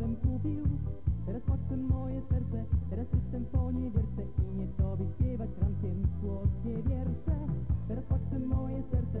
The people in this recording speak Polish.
jestem kupił Teraz patrz w moje serce Teraz jestem po niewierce I nie tobie śpiewać rankiem słodkie wiersze. Teraz patrz w moje serce